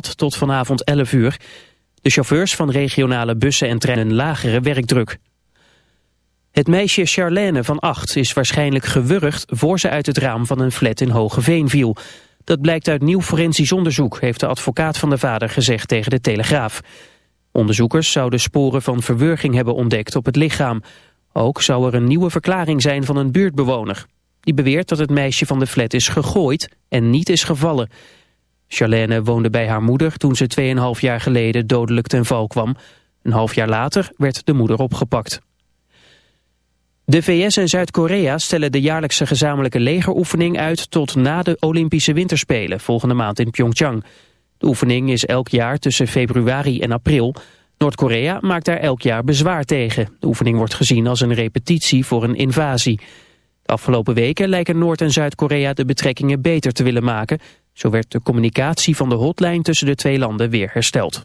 tot vanavond 11 uur. De chauffeurs van regionale bussen en treinen lagere werkdruk. Het meisje Charlène van 8 is waarschijnlijk gewurgd voor ze uit het raam van een flat in Hogeveen viel. Dat blijkt uit nieuw forensisch onderzoek, heeft de advocaat van de vader gezegd tegen de Telegraaf. Onderzoekers zouden sporen van verwurging hebben ontdekt op het lichaam. Ook zou er een nieuwe verklaring zijn van een buurtbewoner. Die beweert dat het meisje van de flat is gegooid en niet is gevallen. Charlène woonde bij haar moeder toen ze 2,5 jaar geleden dodelijk ten val kwam. Een half jaar later werd de moeder opgepakt. De VS en Zuid-Korea stellen de jaarlijkse gezamenlijke legeroefening uit tot na de Olympische Winterspelen volgende maand in Pyeongchang. De oefening is elk jaar tussen februari en april. Noord-Korea maakt daar elk jaar bezwaar tegen. De oefening wordt gezien als een repetitie voor een invasie. De afgelopen weken lijken Noord- en Zuid-Korea de betrekkingen beter te willen maken. Zo werd de communicatie van de hotline tussen de twee landen weer hersteld.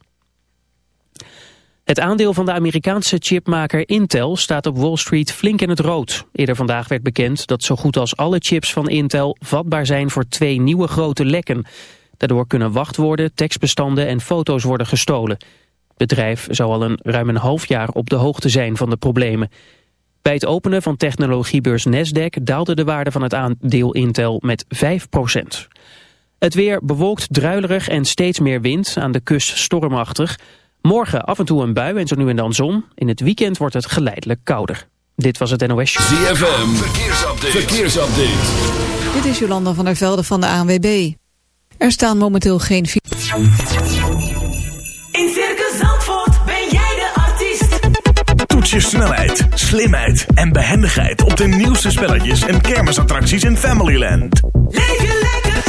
Het aandeel van de Amerikaanse chipmaker Intel staat op Wall Street flink in het rood. Eerder vandaag werd bekend dat zo goed als alle chips van Intel vatbaar zijn voor twee nieuwe grote lekken. Daardoor kunnen wachtwoorden, tekstbestanden en foto's worden gestolen. Het bedrijf zou al een ruim een half jaar op de hoogte zijn van de problemen. Bij het openen van technologiebeurs Nasdaq daalde de waarde van het aandeel Intel met 5 Het weer bewolkt, druilerig en steeds meer wind, aan de kust stormachtig. Morgen af en toe een bui en zo nu en dan zon. In het weekend wordt het geleidelijk kouder. Dit was het NOS ZFM, verkeersupdate. verkeersupdate. Dit is Jolanda van der Velde van de ANWB. Er staan momenteel geen... In Circus Zandvoort ben jij de artiest. Toets je snelheid, slimheid en behendigheid op de nieuwste spelletjes en kermisattracties in Familyland. Leef je lekker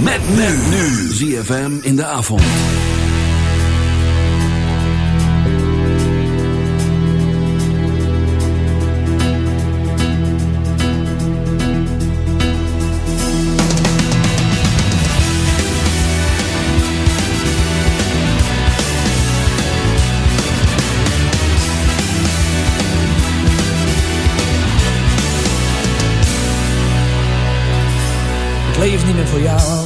Met men nu. ZFM in de avond. Ik leef niet meer voor jou.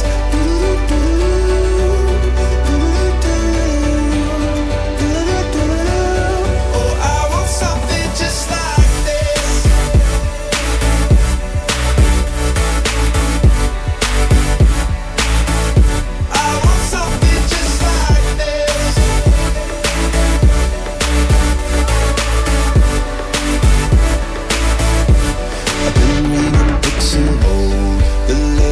This.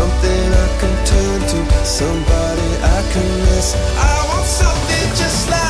Something I can turn to, somebody I can miss. I want something just like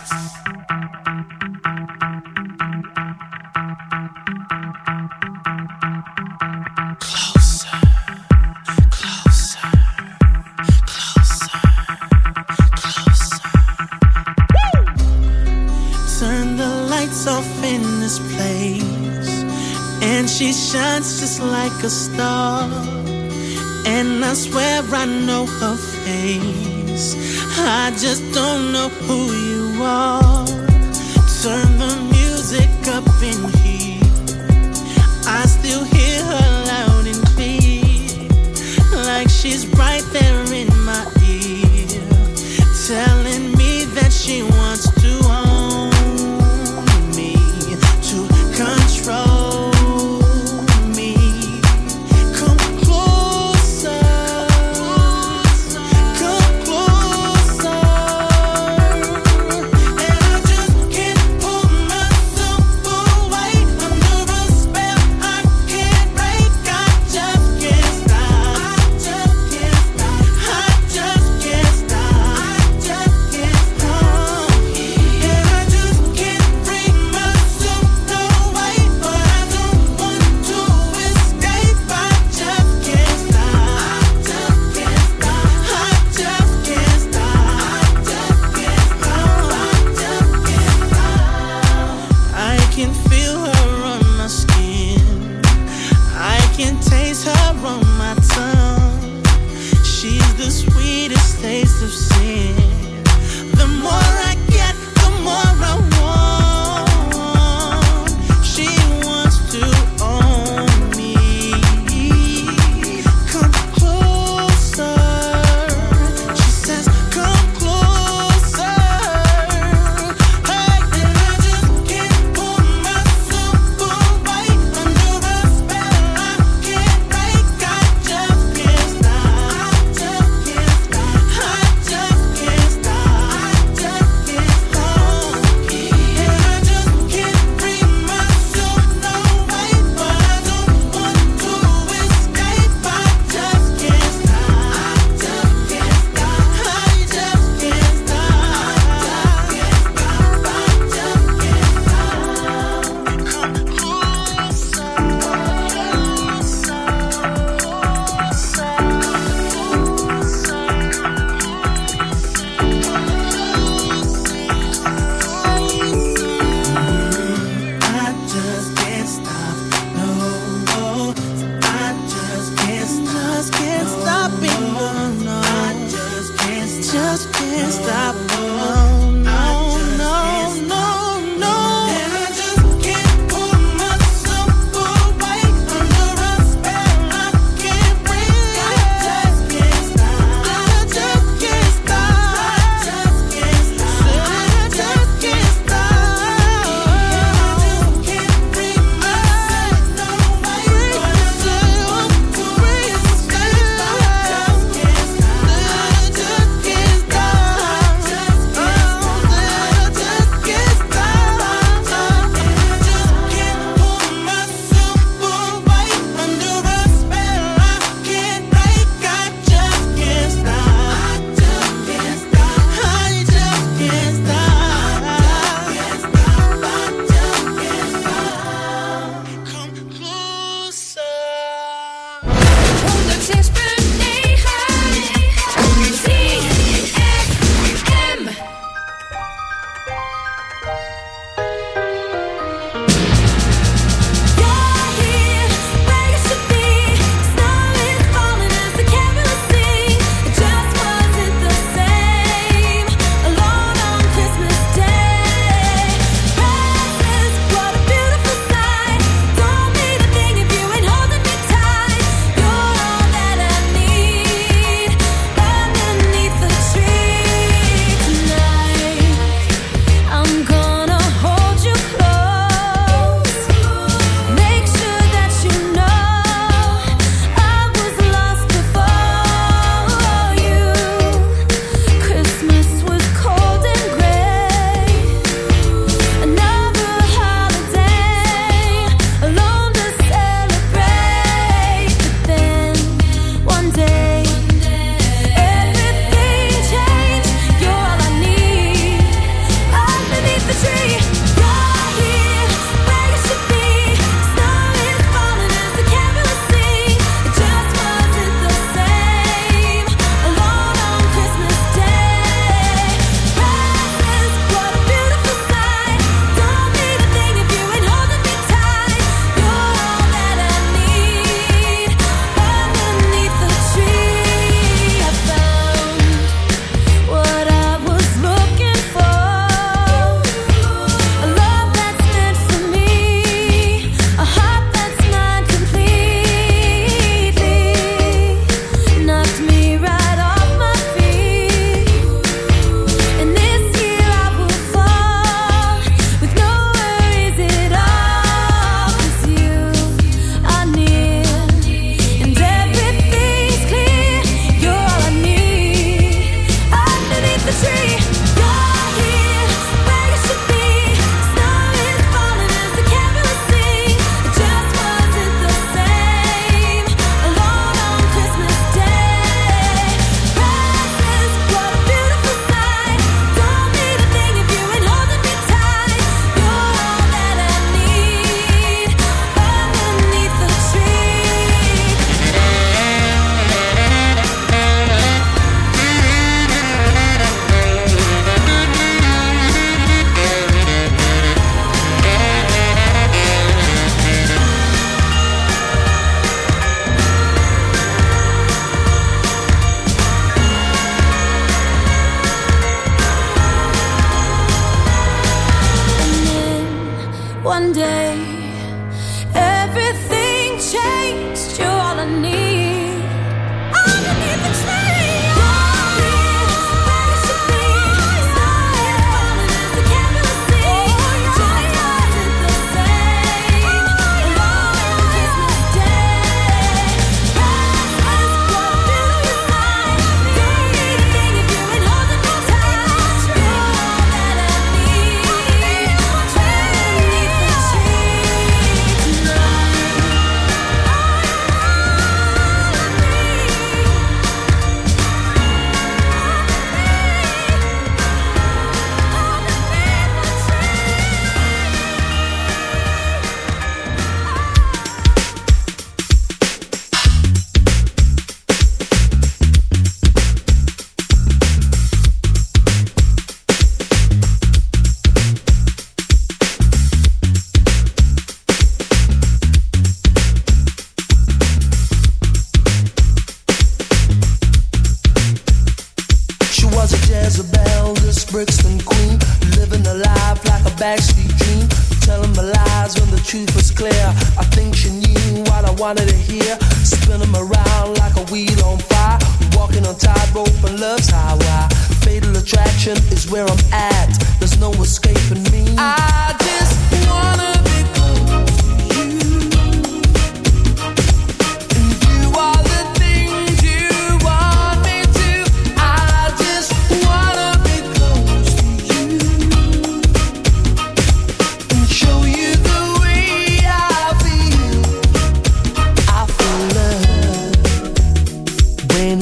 I swear I know her face. I just don't know who you are. Oh, no. I just can't stop, no, no, no. I just can't. Just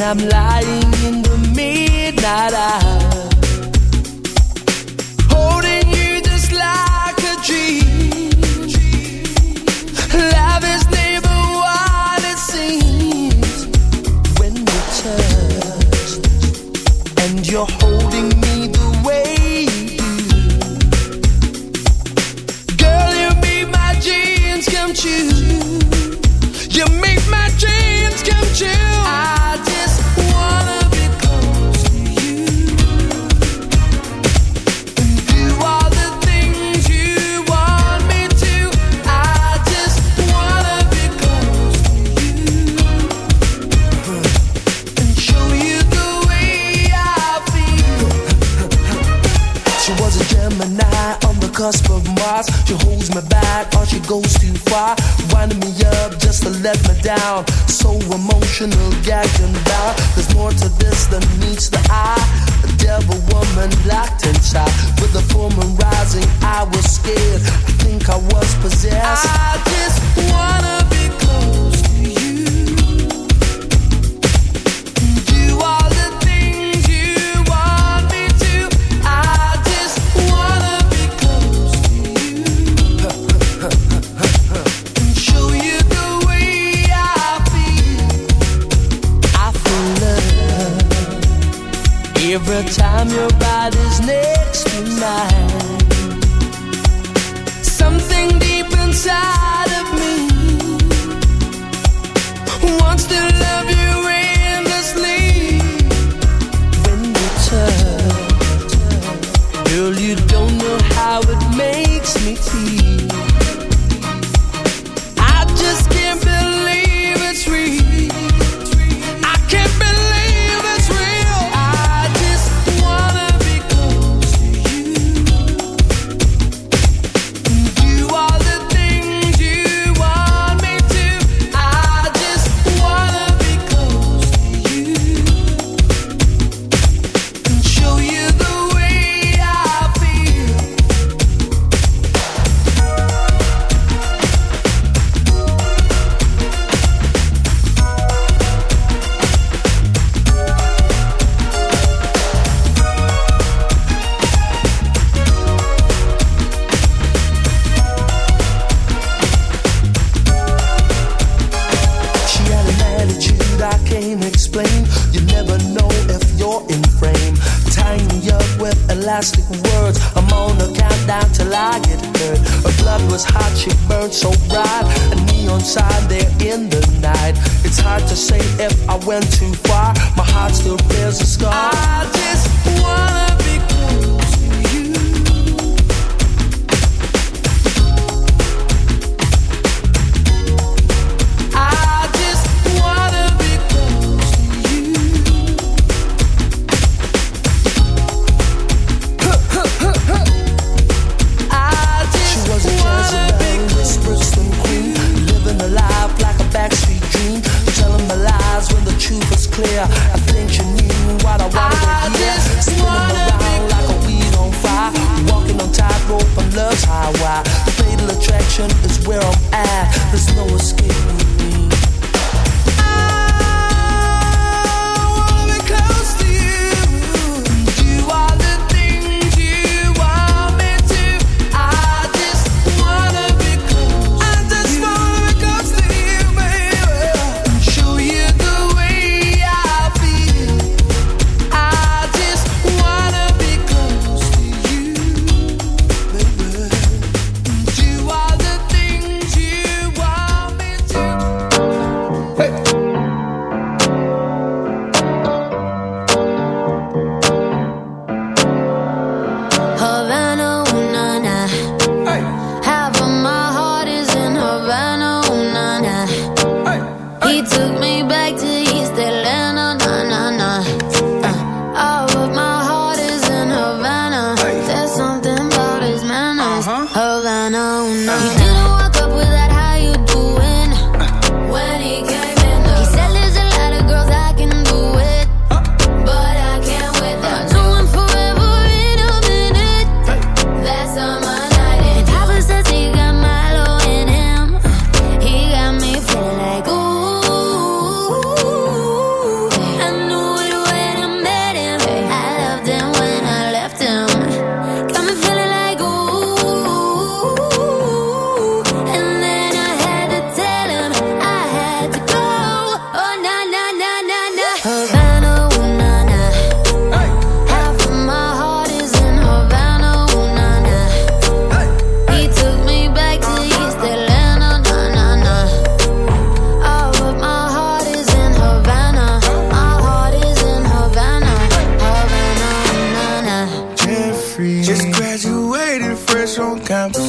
I'm lying come.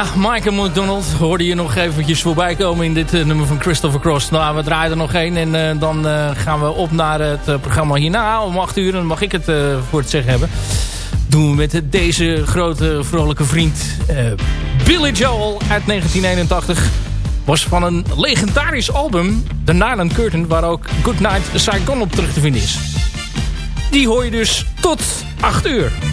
Ja, Michael McDonald hoorde je nog eventjes voorbij komen in dit eh, nummer van Christopher Cross. Nou, we draaien er nog één en eh, dan eh, gaan we op naar het programma hierna om 8 uur. En dan mag ik het voor het zeggen hebben. Doen we met deze grote vrolijke vriend Billy Joel uit 1981. Was van een legendarisch album, The Nylon Curtain, waar ook Goodnight Saigon op terug te vinden is. Die hoor je dus tot 8 uur.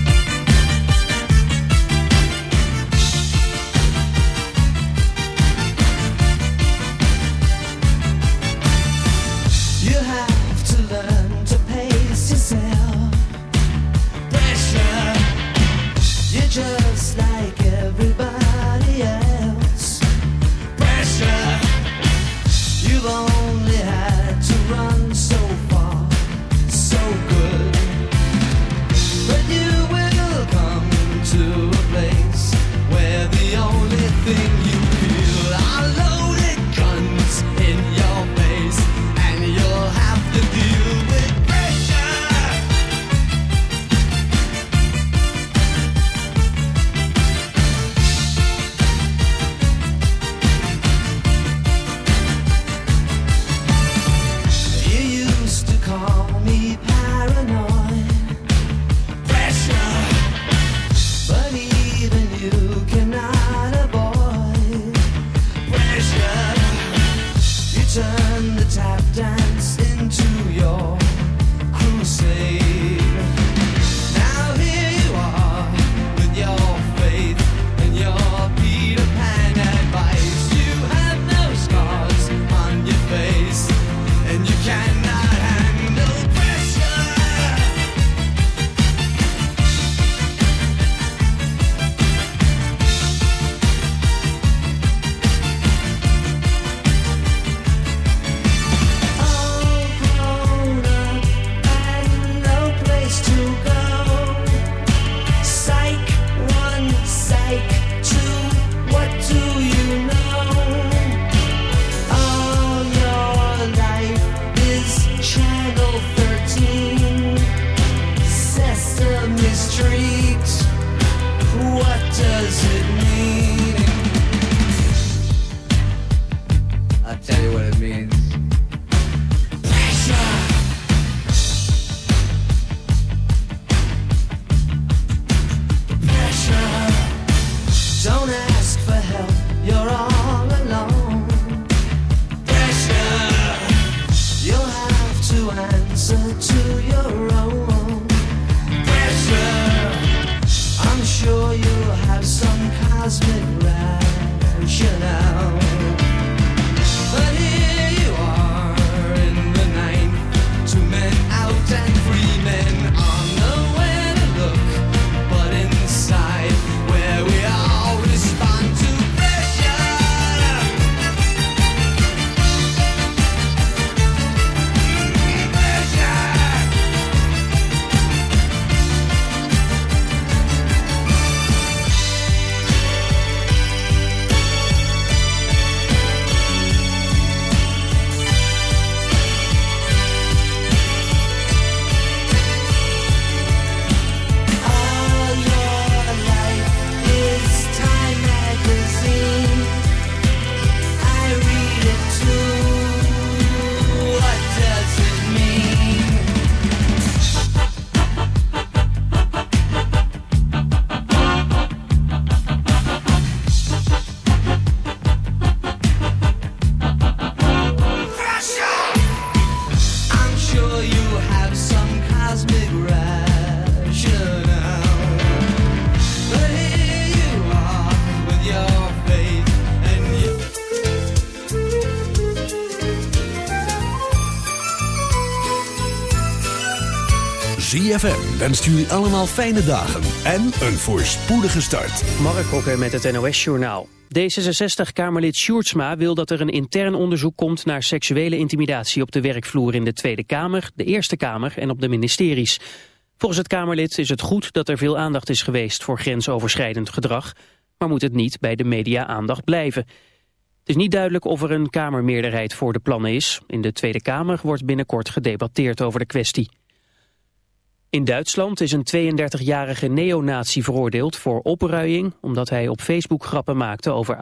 Wenst jullie allemaal fijne dagen en een voorspoedige start. Mark Hokker met het NOS-journaal. D66-Kamerlid Sjoerdsma wil dat er een intern onderzoek komt naar seksuele intimidatie op de werkvloer in de Tweede Kamer, de Eerste Kamer en op de ministeries. Volgens het Kamerlid is het goed dat er veel aandacht is geweest voor grensoverschrijdend gedrag, maar moet het niet bij de media-aandacht blijven. Het is niet duidelijk of er een Kamermeerderheid voor de plannen is. In de Tweede Kamer wordt binnenkort gedebatteerd over de kwestie. In Duitsland is een 32-jarige neonazi veroordeeld voor opruiing... omdat hij op Facebook grappen maakte over